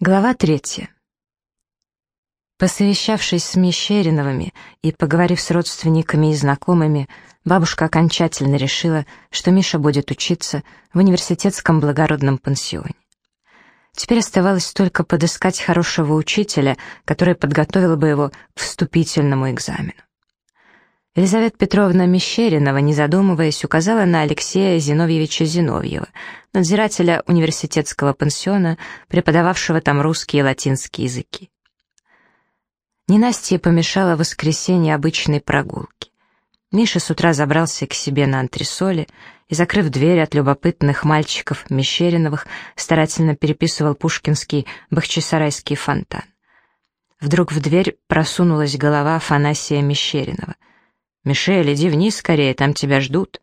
Глава третья. Посовещавшись с Мещериновыми и поговорив с родственниками и знакомыми, бабушка окончательно решила, что Миша будет учиться в университетском благородном пансионе. Теперь оставалось только подыскать хорошего учителя, который подготовил бы его к вступительному экзамену. Елизавета Петровна Мещеринова, не задумываясь, указала на Алексея Зиновьевича Зиновьева, надзирателя университетского пансиона, преподававшего там русские и латинские языки. Ненастье помешало воскресенье обычной прогулки. Миша с утра забрался к себе на антресоле и, закрыв дверь от любопытных мальчиков Мещериновых, старательно переписывал пушкинский бахчисарайский фонтан. Вдруг в дверь просунулась голова Афанасия Мещеринова — «Мишель, иди вниз скорее, там тебя ждут».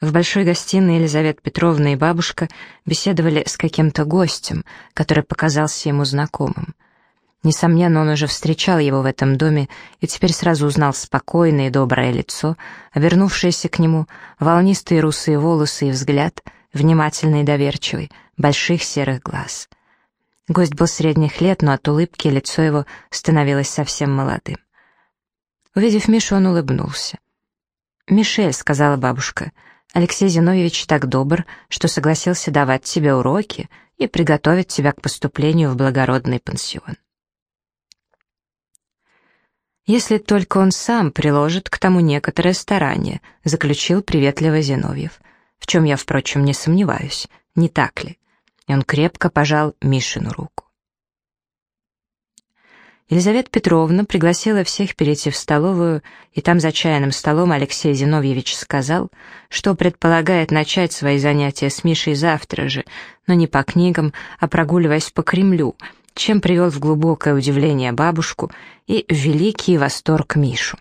В большой гостиной Елизавета Петровна и бабушка беседовали с каким-то гостем, который показался ему знакомым. Несомненно, он уже встречал его в этом доме и теперь сразу узнал спокойное и доброе лицо, обернувшееся к нему, волнистые русые волосы и взгляд, внимательный и доверчивый, больших серых глаз. Гость был средних лет, но от улыбки лицо его становилось совсем молодым. Увидев Мишу, он улыбнулся. «Мишель», — сказала бабушка, — «Алексей Зиновьевич так добр, что согласился давать тебе уроки и приготовить тебя к поступлению в благородный пансион». «Если только он сам приложит к тому некоторое старание», — заключил приветливо Зиновьев, в чем я, впрочем, не сомневаюсь, не так ли? И он крепко пожал Мишину руку. Елизавета Петровна пригласила всех перейти в столовую, и там за чайным столом Алексей Зиновьевич сказал, что предполагает начать свои занятия с Мишей завтра же, но не по книгам, а прогуливаясь по Кремлю, чем привел в глубокое удивление бабушку и в великий восторг Мишу.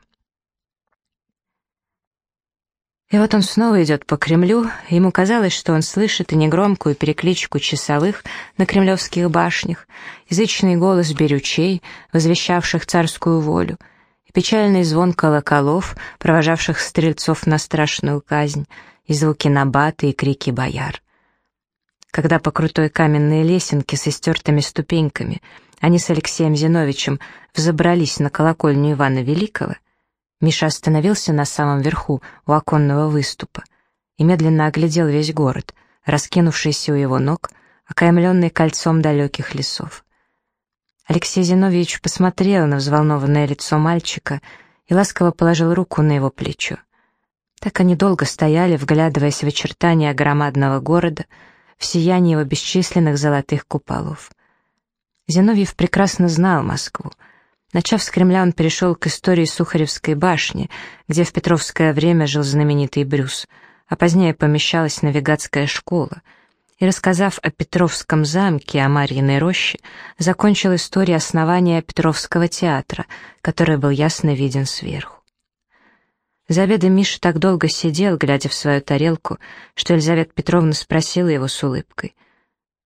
И вот он снова идет по Кремлю, ему казалось, что он слышит и негромкую перекличку часовых на кремлевских башнях, язычный голос берючей, возвещавших царскую волю, и печальный звон колоколов, провожавших стрельцов на страшную казнь, и звуки набаты и крики бояр. Когда по крутой каменной лесенке с истертыми ступеньками они с Алексеем Зиновичем взобрались на колокольню Ивана Великого, Миша остановился на самом верху, у оконного выступа, и медленно оглядел весь город, раскинувшийся у его ног, окаймленный кольцом далеких лесов. Алексей Зиновьевич посмотрел на взволнованное лицо мальчика и ласково положил руку на его плечо. Так они долго стояли, вглядываясь в очертания громадного города, в сияние его бесчисленных золотых куполов. Зиновьев прекрасно знал Москву — Начав с Кремля, он перешел к истории Сухаревской башни, где в Петровское время жил знаменитый Брюс, а позднее помещалась навигатская школа, и, рассказав о Петровском замке, о Марьиной роще, закончил историю основания Петровского театра, который был ясно виден сверху. За обедом Миша так долго сидел, глядя в свою тарелку, что Елизавета Петровна спросила его с улыбкой.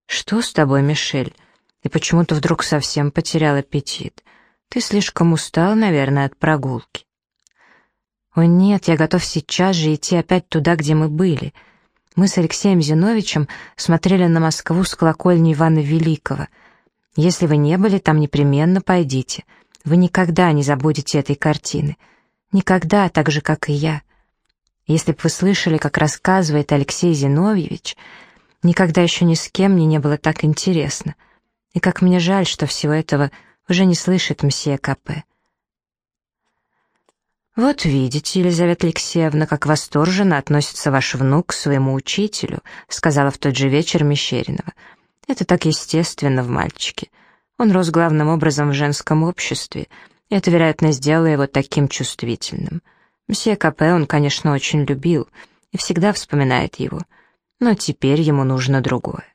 «Что с тобой, Мишель? И почему ты вдруг совсем потерял аппетит?» Ты слишком устал, наверное, от прогулки. О нет, я готов сейчас же идти опять туда, где мы были. Мы с Алексеем Зиновичем смотрели на Москву с колокольни Ивана Великого. Если вы не были там, непременно пойдите. Вы никогда не забудете этой картины. Никогда, так же, как и я. Если бы вы слышали, как рассказывает Алексей Зиновьевич, никогда еще ни с кем мне не было так интересно. И как мне жаль, что всего этого уже не слышит мсье Капе. «Вот видите, Елизавета Алексеевна, как восторженно относится ваш внук к своему учителю», сказала в тот же вечер Мещеринова. «Это так естественно в мальчике. Он рос главным образом в женском обществе, и это, вероятно, сделало его таким чувствительным. Мсье Капе он, конечно, очень любил и всегда вспоминает его, но теперь ему нужно другое».